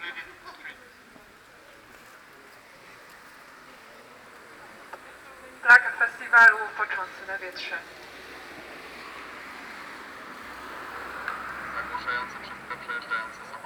Leading three. Flaga festiwalu poczący na wietrze. trails and, and plant dances.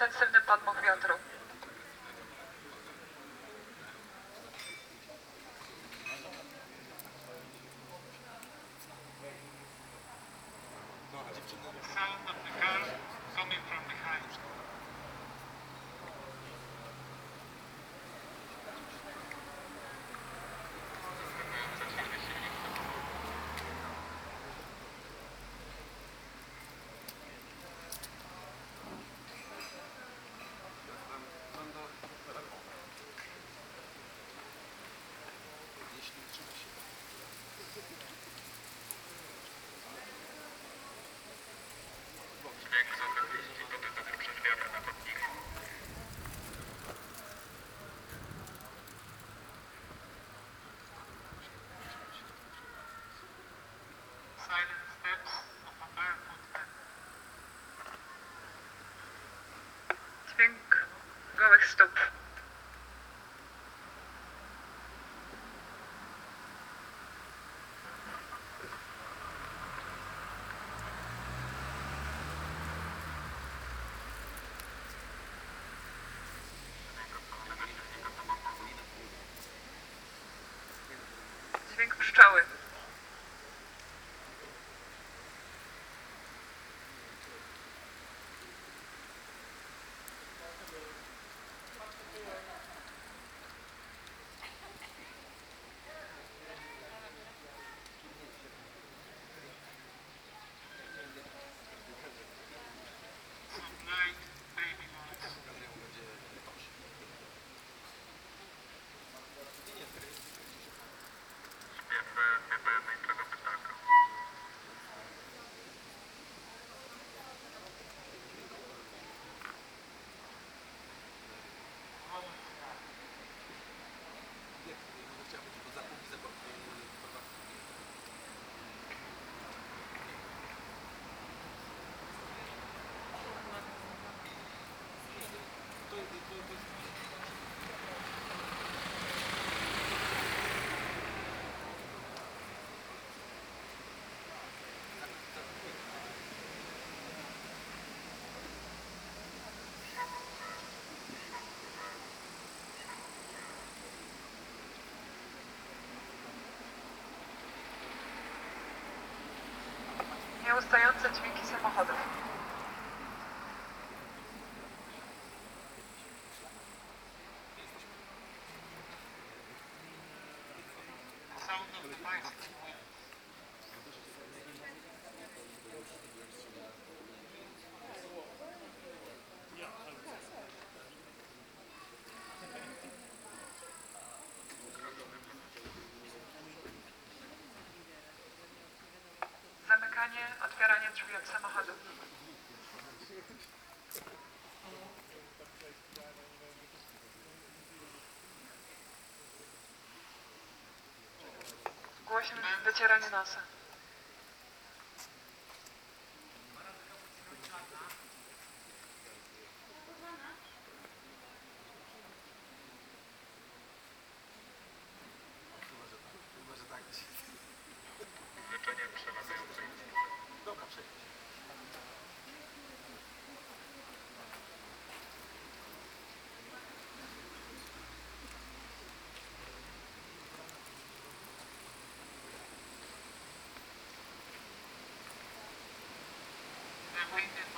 Intensywny podmuch wiatru. Sound Dźwięk gołych stóp. Nieustające dźwięki samochodów. Zamykanie, otwieranie drzwi od samochodu. 8 дотирания э, Наса. winged